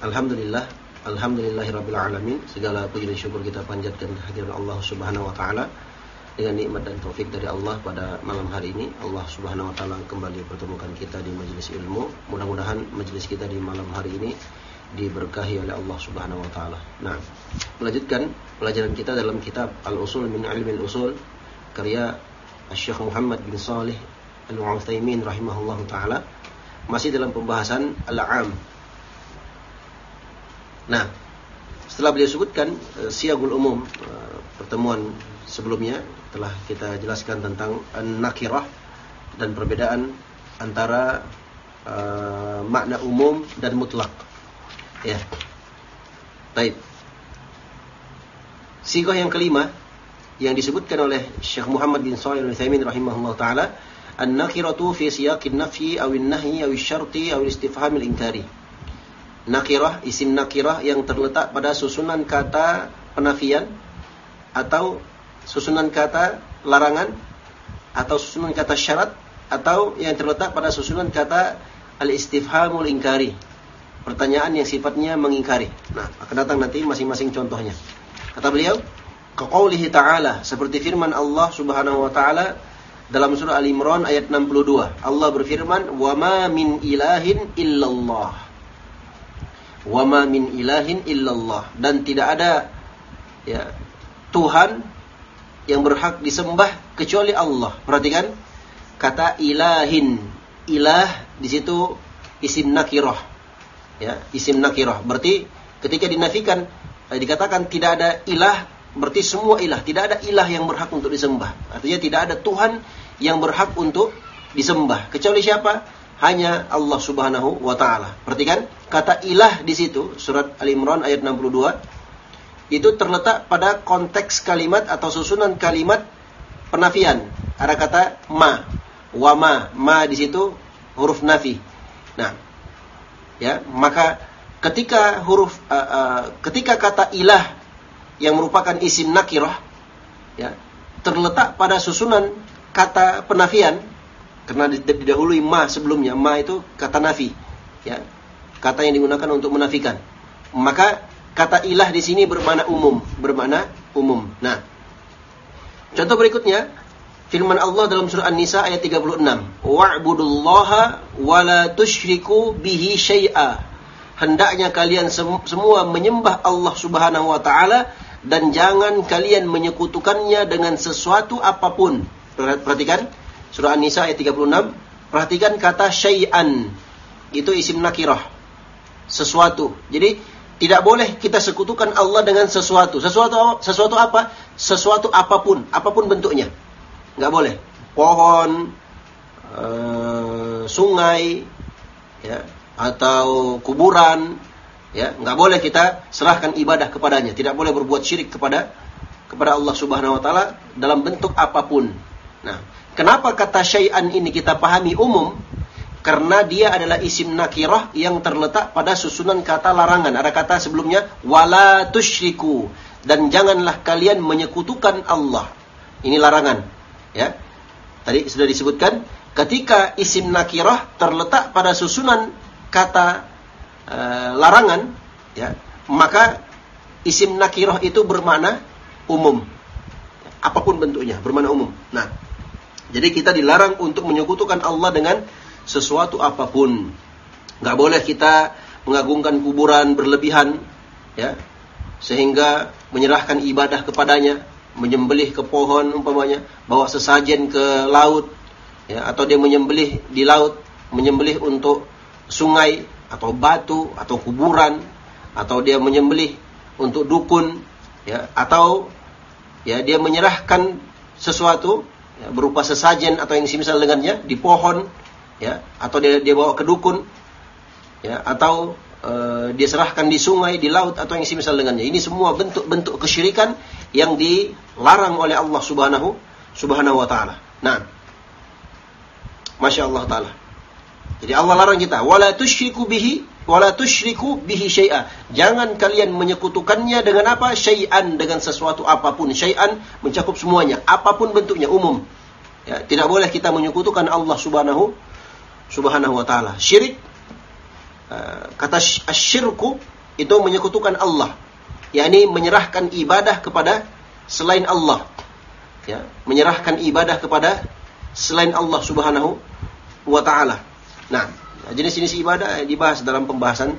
Alhamdulillah Alhamdulillahirabbil alamin. Segala puji dan syukur kita panjatkan kehadiran Allah Subhanahu wa taala dengan nikmat dan taufik dari Allah pada malam hari ini Allah Subhanahu wa taala kembali pertemukan kita di majelis ilmu. Mudah-mudahan majelis kita di malam hari ini diberkahi oleh Allah Subhanahu wa taala. Nah, melanjutkan pelajaran kita dalam kitab Al-Usul min Ilmi Al-Usul karya Syekh Muhammad bin Salih Al-Utsaimin rahimahullahu taala masih dalam pembahasan al-am Nah, setelah beliau sebutkan uh, siagul umum uh, pertemuan sebelumnya telah kita jelaskan tentang nakirah dan perbedaan antara uh, makna umum dan mutlak. Ya. Baik. Sigoh yang kelima yang disebutkan oleh Syekh Muhammad bin Shalih Al-Utsaimin rahimahullah taala an-nakiratu fi siyaqin nafyi aw an-nahyi aw asy-syarti aw al-istifham al-inkari nakirah, isim nakirah yang terletak pada susunan kata penafian atau susunan kata larangan atau susunan kata syarat atau yang terletak pada susunan kata al-istifhamul ingkari. Pertanyaan yang sifatnya mengingkari. Nah, akan datang nanti masing-masing contohnya. Kata beliau, kaqaulihi ta'ala seperti firman Allah Subhanahu wa taala dalam surah Al-Imran ayat 62. Allah berfirman, "Wa ma min ilahin illallah." Wama min ilahin illallah dan tidak ada ya Tuhan yang berhak disembah kecuali Allah. Perhatikan kata ilahin. Ilah di situ isim nakirah. Ya, isim nakirah. Berarti ketika dinafikan eh, dikatakan tidak ada ilah, berarti semua ilah, tidak ada ilah yang berhak untuk disembah. Artinya tidak ada Tuhan yang berhak untuk disembah kecuali siapa? Hanya Allah Subhanahu wa taala. Perhatikan kata ilah di situ surat Al-Imran ayat 62 itu terletak pada konteks kalimat atau susunan kalimat penafian. Ada kata ma, wa ma, ma di situ huruf nafi. Nah, ya, maka ketika huruf uh, uh, ketika kata ilah yang merupakan isim nakirah ya, terletak pada susunan kata penafian karena didahului ma sebelumnya, ma itu kata nafi. Ya. Kata yang digunakan untuk menafikan. Maka kata ilah di sini bermakna umum, bermakna umum. Nah, contoh berikutnya firman Allah dalam surah An-Nisa ayat 36. Wa'budullaha wa la tusyriku bihi syai'a. Hendaknya kalian semua menyembah Allah Subhanahu wa taala dan jangan kalian menyekutukannya dengan sesuatu apa pun. Perhatikan, Surah An-Nisa ayat 36. Perhatikan kata syai'an. Itu isim nakirah. Sesuatu. Jadi tidak boleh kita sekutukan Allah dengan sesuatu. Sesuatu sesuatu apa? Sesuatu apa pun, apa pun bentuknya. Nggak boleh. Pohon, uh, sungai, ya, atau kuburan, ya, nggak boleh kita serahkan ibadah kepadanya. Tidak boleh berbuat syirik kepada kepada Allah Subhanahu wa taala dalam bentuk apa pun. Nah, Kenapa kata syai'an ini kita pahami umum? Karena dia adalah isim nakirah yang terletak pada susunan kata larangan. Ada kata sebelumnya wala tusyriku dan janganlah kalian menyekutukan Allah. Ini larangan, ya. Tadi sudah disebutkan ketika isim nakirah terletak pada susunan kata e, larangan, ya, maka isim nakirah itu bermakna umum. Apa pun bentuknya, bermakna umum. Nah, jadi kita dilarang untuk menyekutukan Allah dengan sesuatu apa pun. Nggak boleh kita mengagungkan kuburan berlebihan, ya, sehingga menyerahkan ibadah kepadanya, menyembelih ke pohon umpamanya, bawa sesajen ke laut, ya, atau dia menyembelih di laut, menyembelih untuk sungai atau batu atau kuburan, atau dia menyembelih untuk dukun, ya, atau ya dia menyerahkan sesuatu ya, berupa sesajen atau yang semisal dengannya di pohon, ya, atau dia dia bawa ke dukun, ya atau e, dia serahkan di sungai, di laut atau yang semisal dengannya. Ini semua bentuk-bentuk kesyirikan yang dilarang oleh Allah Subhanahu Subhanahu wa taala. Nah, Masya Allah taala. Jadi Allah larang kita, wala tusyriku bihi wala tusyriku bihi syai'a. Jangan kalian menyekutukannya dengan apa? Syai'an dengan sesuatu apa pun. Syai'an mencakup semuanya, apa pun bentuknya umum. Ya, tidak boleh kita menyekutukan Allah Subhanahu Subhanahu wa taala. Syirik Eh, kata asyirku itu menyekutukan Allah yakni menyerahkan ibadah kepada selain Allah ya menyerahkan ibadah kepada selain Allah Subhanahu wa taala nah jenis-jenis ibadah dibahas dalam pembahasan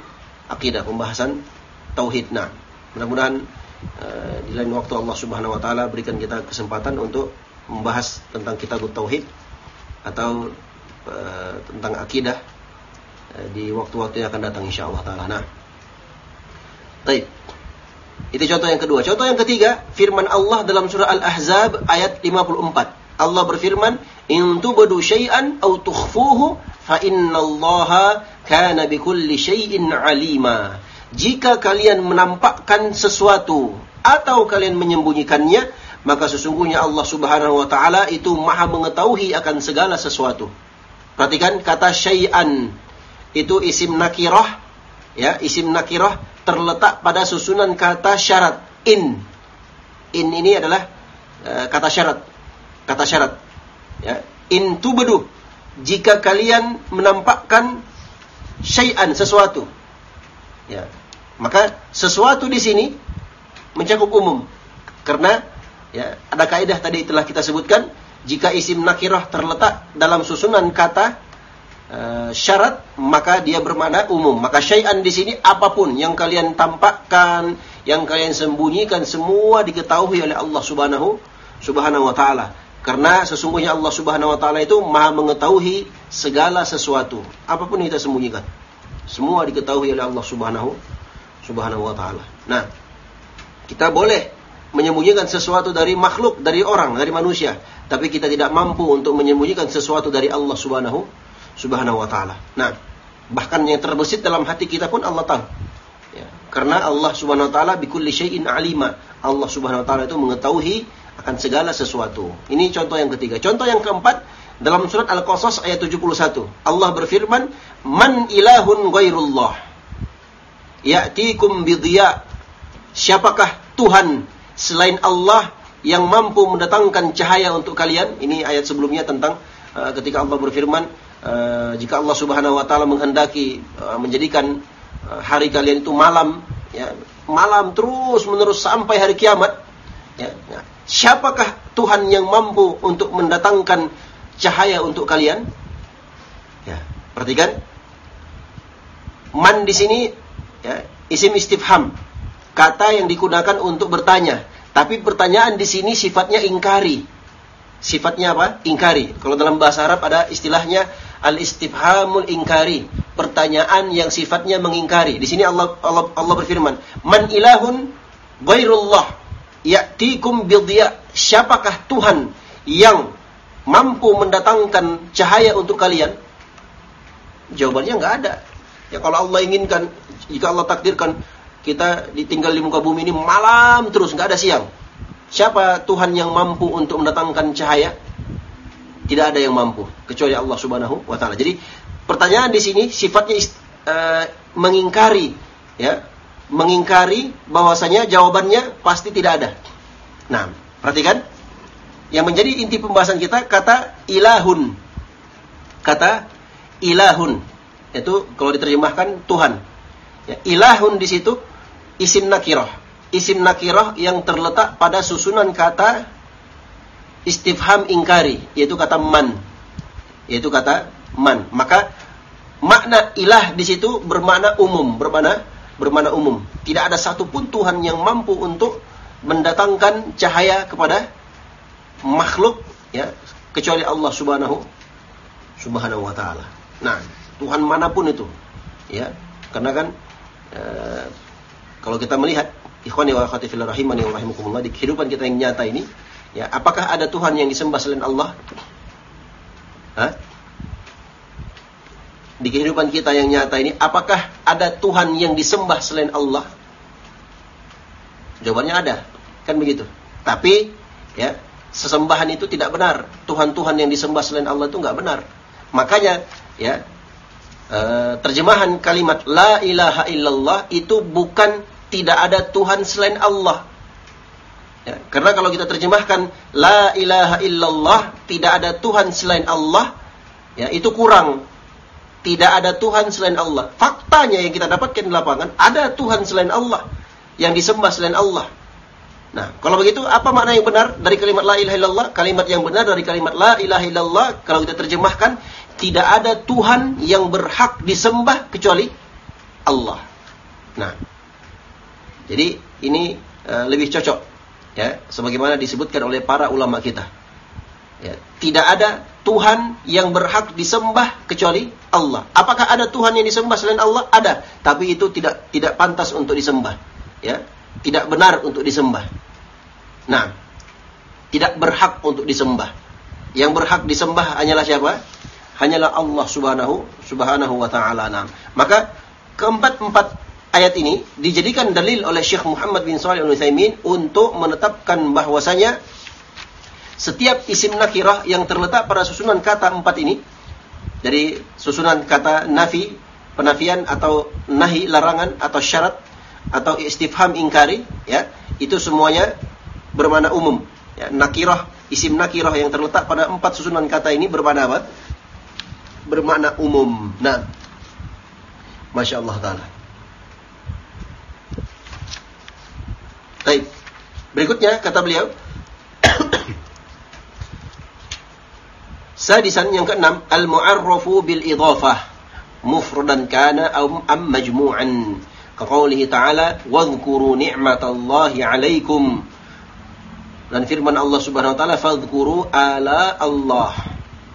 akidah pembahasan tauhid nah mudah-mudahan uh, di lain waktu Allah Subhanahu wa taala berikan kita kesempatan untuk membahas tentang kitab tauhid atau uh, tentang akidah Eh, di waktu-waktu yang akan datang insya Allah taala. Nah. Baik. Itu contoh yang kedua. Contoh yang ketiga, firman Allah dalam surah Al-Ahzab ayat 54. Allah berfirman, "In tubdu syai'an aw tukhfuhu fa innallaha kana bikulli syai'in alima." Jika kalian menampakkan sesuatu atau kalian menyembunyikannya, maka sesungguhnya Allah Subhanahu wa taala itu Maha mengetahui akan segala sesuatu. Perhatikan kata syai'an itu isim nakirah ya isim nakirah terletak pada susunan kata syarat in in ini adalah uh, kata syarat kata syarat ya in tubdu jika kalian menampakkan syai'an sesuatu ya maka sesuatu di sini mencakup umum karena ya ada kaidah tadi telah kita sebutkan jika isim nakirah terletak dalam susunan kata Eh, syarat maka dia bermakna umum. Maka syai'an di sini apa pun yang kalian tampakkan, yang kalian sembunyikan semua diketahui oleh Allah Subhanahu Subhanahu wa taala. Karena sesungguhnya Allah Subhanahu wa taala itu Maha mengetahui segala sesuatu, apa pun yang kita sembunyikan. Semua diketahui oleh Allah Subhanahu Subhanahu wa taala. Nah, kita boleh menyembunyikan sesuatu dari makhluk, dari orang, dari manusia, tapi kita tidak mampu untuk menyembunyikan sesuatu dari Allah Subhanahu Subhanahu wa taala. Nah, bahkan yang terbesit dalam hati kita pun Allah tahu. Ya, karena Allah Subhanahu wa taala bikulli syai'in alima. Allah Subhanahu wa taala itu mengetahui akan segala sesuatu. Ini contoh yang ketiga. Contoh yang keempat dalam surat Al-Qasas ayat 71. Allah berfirman, "Man ilahun ghairullah ya'tikum bidhiya." Siapakah Tuhan selain Allah yang mampu mendatangkan cahaya untuk kalian? Ini ayat sebelumnya tentang uh, ketika Allah berfirman, uh, jika Allah Subhanahu wa taala menghendaki uh, menjadikan uh, hari kalian itu malam ya malam terus menerus sampai hari kiamat ya. Siapakah Tuhan yang mampu untuk mendatangkan cahaya untuk kalian? Ya perhatikan. Man di sini ya isim istifham. Kata yang digunakan untuk bertanya. Tapi pertanyaan di sini sifatnya ingkari. Sifatnya apa? Ingkari. Kalau dalam bahasa Arab ada istilahnya al-istifhamul ingkari, pertanyaan yang sifatnya mengingkari. Di sini Allah Allah, Allah berfirman, "Man ilahun ghairullah ya'tikum bidhiya." Siapakah Tuhan yang mampu mendatangkan cahaya untuk kalian? Jawabannya nggak ada. Ya kalau Allah inginkan, jika Allah takdirkan kita ditinggal di muka bumi ini malam terus nggak ada siang. Siapa Tuhan yang mampu untuk mendatangkan cahaya? Tidak ada yang mampu kecuali Allah Subhanahu wa taala. Jadi pertanyaan di sini sifatnya uh, mengingkari ya, mengingkari bahwasanya jawabannya pasti tidak ada. Nah, perhatikan yang menjadi inti pembahasan kita kata ilahun. Kata ilahun. Itu kalau diterjemahkan Tuhan. Ya, ilahun di situ isim nakirah. Isim nakirah yang terletak pada susunan kata istifham ingkari, yaitu kata man. Yaitu kata man. Maka makna ilah di situ bermakna umum, bermakna bermakna umum. Tidak ada satupun Tuhan yang mampu untuk mendatangkan cahaya kepada makhluk ya kecuali Allah Subhanahu Subhanahu wa taala. Nah, Tuhan mana pun itu ya karena kan e, kalau kita melihat ikhwani wa akhwati fillah rahimani wa rahimakumullah di kehidupan kita yang nyata ini ya apakah ada Tuhan yang disembah selain Allah? Hah? Di kehidupan kita yang nyata ini apakah ada Tuhan yang disembah selain Allah? Jawabannya ada. Kan begitu. Tapi ya sesembahan itu tidak benar. Tuhan-Tuhan yang disembah selain Allah itu nggak benar. Makanya ya e, terjemahan kalimat la ilaha illallah itu bukan tidak ada Tuhan selain Allah. Ya, karena kalau kita terjemahkan la ilaha illallah tidak ada Tuhan selain Allah, ya itu kurang. Tidak ada Tuhan selain Allah. Faktanya yang kita dapatkan di lapangan ada Tuhan selain Allah yang disembah selain Allah. Nah, kalau begitu apa makna yang benar dari kalimat la ilaha illallah? Kalimat yang benar dari kalimat la ilaha illallah kalau kita terjemahkan tidak ada Tuhan yang berhak disembah kecuali Allah. Nah, jadi ini uh, lebih cocok ya, sebagaimana disebutkan oleh para ulama kita. Ya, tidak ada Tuhan yang berhak disembah kecuali Allah. Apakah ada Tuhan yang disembah selain Allah? Ada, tapi itu tidak tidak pantas untuk disembah. Ya, tidak benar untuk disembah. Nah, tidak berhak untuk disembah. Yang berhak disembah hanyalah siapa? Hanyalah Allah Subhanahu Subhanahu wa taala. Nah, maka keempat-empat ayat ini dijadikan dalil oleh Syekh Muhammad bin Shalih Al-Utsaimin untuk menetapkan bahwasanya setiap isim nakirah yang terletak pada susunan kata empat ini dari susunan kata nafi, penafian atau nahi, larangan atau syarat atau istifham ingkari ya itu semuanya bermakna umum. Ya, nakirah isim nakirah yang terletak pada empat susunan kata ini bermakna apa? Bermakna umum. Nah masya Allah taala. Baik. Berikutnya kata beliau Sadisan yang keenam al-mu'arrafu bil idhafah mufradan kana am majmu'an Kaqaulihi ta'ala, "Wadhkuru ni'matallahi 'alaikum." Dan firman Allah Subhanahu wa taala, "Fadhkuru ala Allah."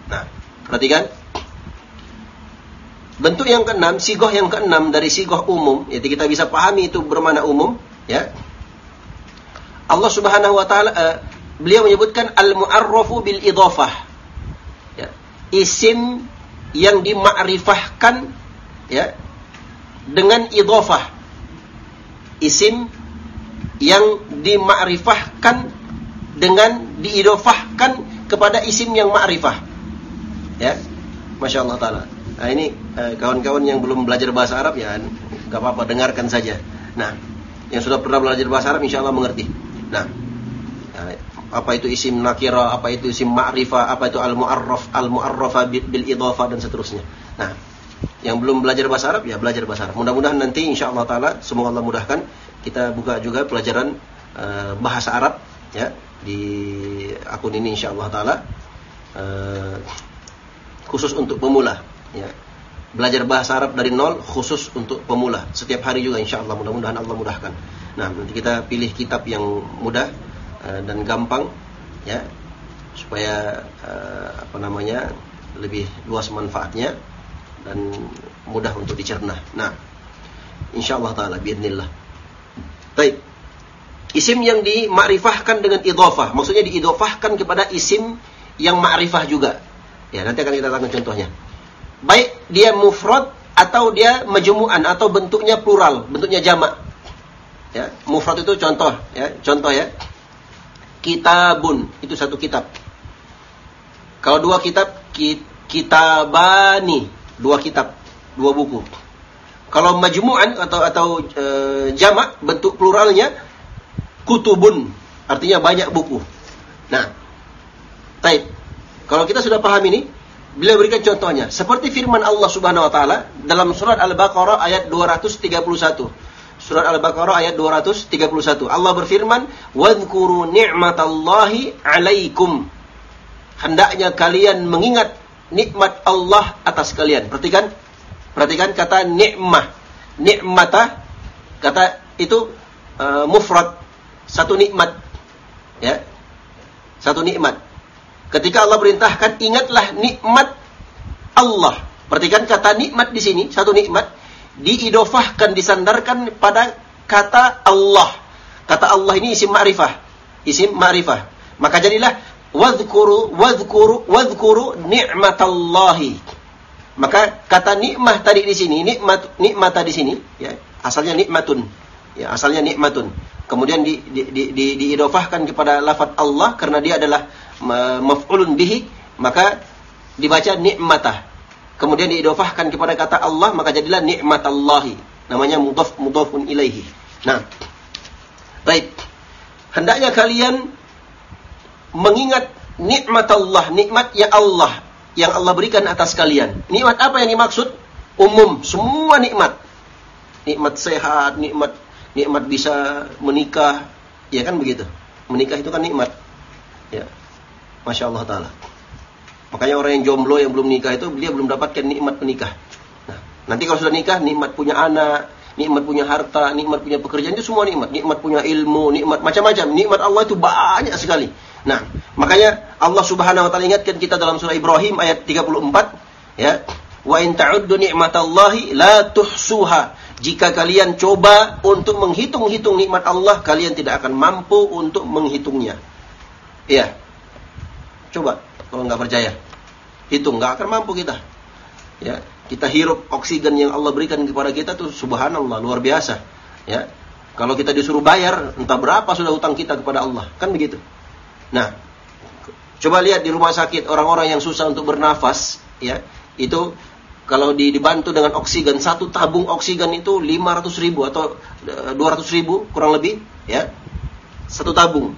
Nah, perhatikan. Bentuk yang keenam, sigoh yang keenam dari sigoh umum, jadi kita bisa pahami itu bermana umum, ya. Allah Subhanahu wa taala uh, beliau menyebutkan al-mu'arrafu bil idhafah. Isim yang dimakrifahkan ya dengan idhafah isim yang dimakrifahkan dengan diidofahkan kepada isim yang ma'rifah. Ya. Masya Allah Ta'ala. Nah ini eh, kawan-kawan yang belum belajar bahasa Arab ya nggak apa-apa dengarkan saja. Nah, yang sudah pernah belajar bahasa Arab insya Allah mengerti. Nah, eh, apa itu isim nakira, apa itu isim ma'rifah, apa itu al-mu'arraf, al-mu'arrafa bil idhafa dan seterusnya. Nah, yang belum belajar bahasa Arab ya belajar bahasa Arab. Mudah-mudahan nanti insya Allah taala semoga Allah mudahkan kita buka juga pelajaran uh, bahasa Arab ya di akun ini insya Allah taala uh, khusus untuk pemula ya. Belajar bahasa Arab dari nol khusus untuk pemula. Setiap hari juga insya Allah mudah-mudahan Allah mudahkan. Nah, nanti kita pilih kitab yang mudah uh, dan gampang ya supaya uh, apa namanya lebih luas manfaatnya dan mudah untuk dicerna. Nah, insyaallah taala biidznillah. Baik. Isim yang dimakrifahkan dengan idhofah, maksudnya diidhofahkan kepada isim yang ma'rifah juga. Ya, nanti akan kita tanggung contohnya. Baik dia mufrad atau dia majmu'an atau bentuknya plural, bentuknya jamak. Ya, mufrad itu contoh ya, contoh ya. Kitabun itu satu kitab. Kalau dua kitab kitabani dua kitab, dua buku. Kalau majmu'an atau atau e, jamak bentuk pluralnya kutubun, artinya banyak buku. Nah, baik. Kalau kita sudah paham ini, beliau berikan contohnya. Seperti firman Allah Subhanahu wa taala dalam surat Al-Baqarah ayat 231. Surat Al-Baqarah ayat 231. Allah berfirman, "Wadhkuru ni'matallahi 'alaikum." Hendaknya kalian mengingat nikmat Allah atas kalian. Perhatikan, perhatikan kata nikmah. Nikmata kata itu uh, mufrad satu nikmat. Ya. Satu nikmat. Ketika Allah perintahkan ingatlah nikmat Allah. Perhatikan kata nikmat di sini, satu nikmat diidofahkan disandarkan pada kata Allah. Kata Allah ini isim ma'rifah. Isim ma'rifah. Maka jadilah wadhkuru wadhkuru wadhkuru ni'matallahi. Maka kata nikmah tadi di sini, nikmat nikmat di sini, ya, asalnya nikmatun. Ya, asalnya nikmatun. Kemudian di, di, di, di, diidofahkan kepada lafaz Allah karena dia adalah maf'ulun bihi, maka dibaca nikmatah kemudian diidofahkan kepada kata Allah maka jadilah nikmat Allahi namanya mudhaf mudhafun ilaihi. Nah. Baik. Hendaknya kalian mengingat nikmat Allah nikmat ya Allah yang Allah berikan atas kalian. Nikmat apa yang dimaksud? Umum semua nikmat. Nikmat sehat nikmat nikmat bisa menikah. Ya kan begitu? Menikah itu kan nikmat. Ya. Masya Allah taala Makanya orang yang jomblo yang belum nikah itu dia belum dapatkan nikmat menikah. Nah, nanti kalau sudah nikah, nikmat punya anak, nikmat punya harta, nikmat punya pekerjaan itu semua nikmat. Nikmat punya ilmu, nikmat macam-macam. Nikmat Allah itu banyak sekali. Nah, makanya Allah Subhanahu wa taala ingatkan kita dalam surah Ibrahim ayat 34, ya. Wa in ta'uddu ni'matallahi la tuhsuha. Jika kalian coba untuk menghitung-hitung nikmat Allah, kalian tidak akan mampu untuk menghitungnya. Iya. Coba kalau nggak percaya itu nggak akan mampu kita. Ya, kita hirup oksigen yang Allah berikan kepada kita tuh subhanallah luar biasa. Ya. Kalau kita disuruh bayar entah berapa sudah utang kita kepada Allah, kan begitu. Nah, coba lihat di rumah sakit orang-orang yang susah untuk bernafas, ya, itu kalau dibantu dengan oksigen satu tabung oksigen itu 500 ribu atau 200 eh, ribu kurang lebih, ya, satu tabung.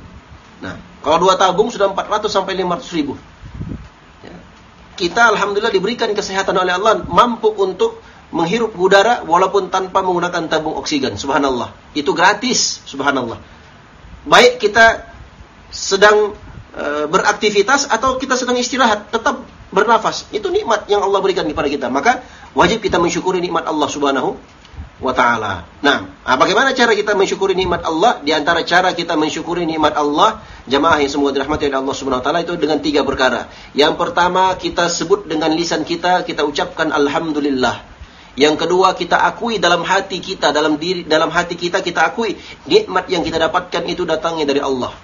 Nah, kalau dua tabung sudah 400 sampai 500 ribu kita alhamdulillah diberikan kesehatan oleh Allah mampu untuk menghirup udara walaupun tanpa menggunakan tabung oksigen. Subhanallah. Itu gratis, subhanallah. Baik kita sedang e, beraktivitas atau kita sedang istirahat, tetap bernafas. Itu nikmat yang Allah berikan kepada kita. Maka wajib kita mensyukuri nikmat Allah Subhanahu wa taala. Nah, ah, bagaimana cara kita mensyukuri nikmat Allah? Di antara cara kita mensyukuri nikmat Allah, jamaah yang semua dirahmati oleh Allah Subhanahu wa taala itu dengan tiga perkara. Yang pertama, kita sebut dengan lisan kita, kita ucapkan alhamdulillah. Yang kedua, kita akui dalam hati kita, dalam diri dalam hati kita kita akui nikmat yang kita dapatkan itu datangnya dari Allah.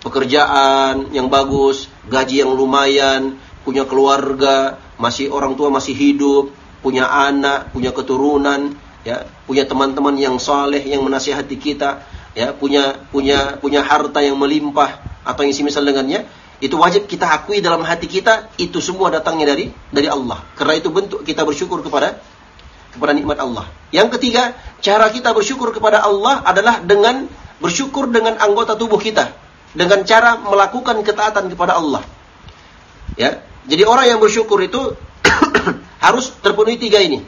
Pekerjaan yang bagus, gaji yang lumayan, punya keluarga, masih orang tua masih hidup, punya anak, punya keturunan, ya punya teman-teman yang saleh yang menasihati kita ya punya punya punya harta yang melimpah atau yang semisal dengannya itu wajib kita akui dalam hati kita itu semua datangnya dari dari Allah. Karena itu bentuk kita bersyukur kepada kepada nikmat Allah. Yang ketiga cara kita bersyukur kepada Allah adalah dengan bersyukur dengan anggota tubuh kita dengan cara melakukan ketaatan kepada Allah. Ya jadi orang yang bersyukur itu harus terpenuhi tiga ini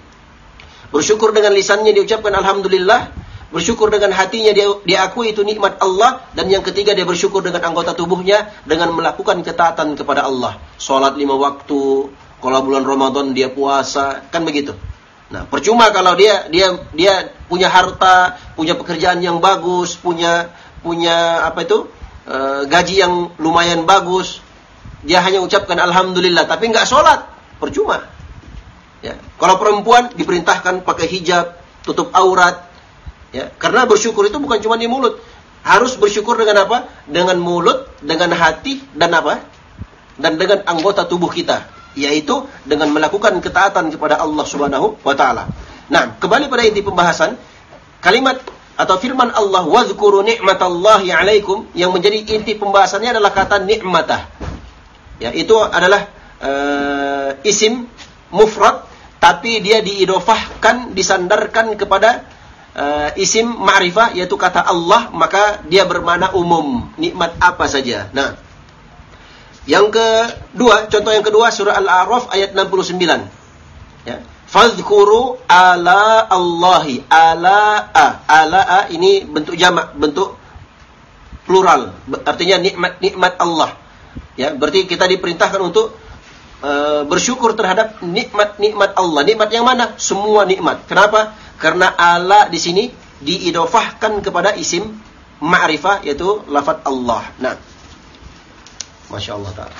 Bersyukur dengan lisannya diucapkan Alhamdulillah. Bersyukur dengan hatinya dia diakui itu nikmat Allah. Dan yang ketiga dia bersyukur dengan anggota tubuhnya. Dengan melakukan ketaatan kepada Allah. Sholat lima waktu. Kalau bulan Ramadan dia puasa. Kan begitu. Nah, percuma kalau dia dia dia punya harta, punya pekerjaan yang bagus, punya punya apa itu e, gaji yang lumayan bagus, dia hanya ucapkan alhamdulillah, tapi nggak sholat, percuma. Ya. Kalau perempuan diperintahkan pakai hijab, tutup aurat. Ya. Karena bersyukur itu bukan cuma di mulut. Harus bersyukur dengan apa? Dengan mulut, dengan hati, dan apa? Dan dengan anggota tubuh kita. Yaitu dengan melakukan ketaatan kepada Allah subhanahu wa ta'ala. Nah, kembali pada inti pembahasan. Kalimat atau firman Allah wazkuru ni'matallahi alaikum yang menjadi inti pembahasannya adalah kata nikmatah. Ya, itu adalah uh, isim mufrad tapi dia diidofahkan, disandarkan kepada uh, isim ma'rifah yaitu kata Allah, maka dia bermakna umum, nikmat apa saja. Nah, yang kedua, contoh yang kedua surah Al-A'raf ayat 69. Ya. Fadhkuru ala Allahi. Ala a. Ala a ini bentuk jamak, bentuk plural. Artinya nikmat nikmat Allah. Ya, berarti kita diperintahkan untuk uh, bersyukur terhadap nikmat-nikmat Allah. Nikmat yang mana? Semua nikmat. Kenapa? Karena ala di sini diidofahkan kepada isim ma'rifah yaitu lafaz Allah. Nah, Masya Allah Ta'ala.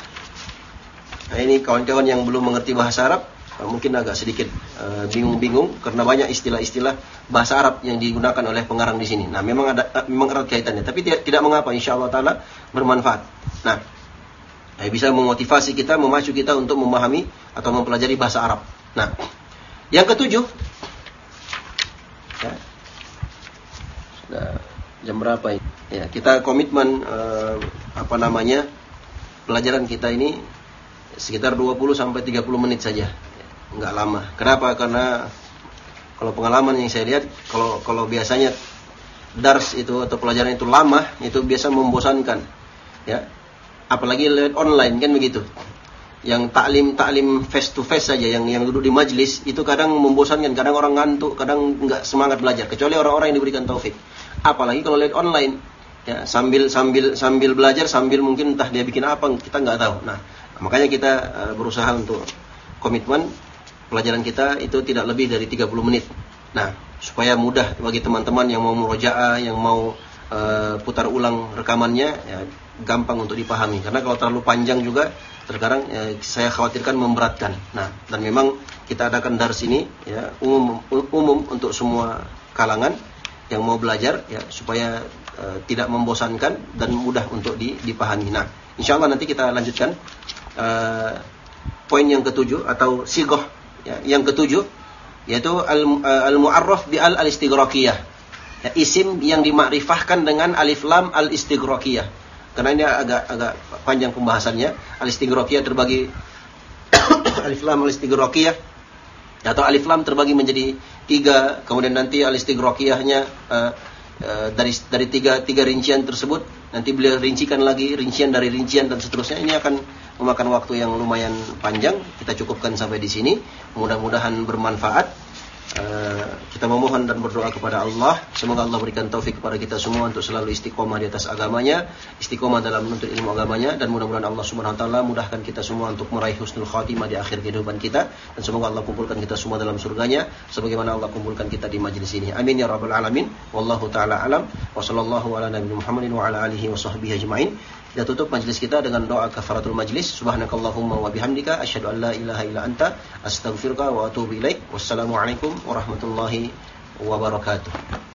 Nah ini kawan-kawan yang belum mengerti bahasa Arab, eh, mungkin agak sedikit eh, bingung-bingung uh, karena banyak istilah-istilah bahasa Arab yang digunakan oleh pengarang di sini. Nah, memang ada memang erat kaitannya, tapi tidak, tidak mengapa insya Allah taala bermanfaat. Nah, eh, bisa memotivasi kita, memacu kita untuk memahami atau mempelajari bahasa Arab. Nah, yang ketujuh, ya, sudah jam berapa ini? Ya, kita komitmen uh, apa namanya? pelajaran kita ini sekitar 20 sampai 30 menit saja. Enggak lama. Kenapa? Karena kalau pengalaman yang saya lihat kalau kalau biasanya dars itu atau pelajaran itu lama, itu biasa membosankan. Ya. Apalagi lewat online kan begitu. Yang taklim taklim face to face saja yang yang duduk di majlis itu kadang membosankan, kadang orang ngantuk, kadang enggak semangat belajar kecuali orang-orang yang diberikan taufik. Apalagi kalau lewat online ya sambil sambil sambil belajar sambil mungkin entah dia bikin apa kita nggak tahu nah makanya kita uh, berusaha untuk komitmen pelajaran kita itu tidak lebih dari 30 menit nah supaya mudah bagi teman-teman yang mau murojaah yang mau uh, putar ulang rekamannya ya, gampang untuk dipahami karena kalau terlalu panjang juga terkadang ya, saya khawatirkan memberatkan nah dan memang kita adakan dari sini ya umum umum untuk semua kalangan yang mau belajar ya supaya Eh, tidak membosankan dan mudah untuk dipahami. Nah, insya Allah nanti kita lanjutkan uh, poin yang ketujuh atau sigoh ya, yang ketujuh yaitu eh, al-mu'arraf bi al al-istighraqiyah. Ya, isim yang dimakrifahkan dengan alif lam al-istighraqiyah. Karena ini agak agak panjang pembahasannya. Al-istighraqiyah terbagi alif lam al-istighraqiyah. Atau alif lam terbagi menjadi tiga, kemudian nanti al-istighraqiyahnya uh, Eh, dari dari tiga tiga rincian tersebut nanti beliau rincikan lagi rincian dari rincian dan seterusnya. Ini akan memakan waktu yang lumayan panjang. Kita cukupkan sampai di sini. Mudah-mudahan bermanfaat Eh, kita memohon dan berdoa kepada Allah. Semoga Allah berikan taufik kepada kita semua untuk selalu istiqomah di atas agamanya istiqomah dalam menuntut ilmu agamanya dan mudah-mudahan Allah Subhanahu wa taala mudahkan kita semua untuk meraih husnul khatimah di akhir kehidupan kita. Dan semoga Allah kumpulkan kita semua dalam surganya sebagaimana Allah kumpulkan kita di majlis ini. Amin ya rabbal alamin. Wallahu taala alam. Wa sallallahu ala nabiyina Muhammadin wa ala alihi wa sahbihi ajmain kita tutup majlis kita dengan doa kafaratul majlis. Subhanakallahumma wa bihamdika asyhadu an la ilaha illa anta astaghfiruka wa atubu ilaik. Wassalamualaikum warahmatullahi wabarakatuh.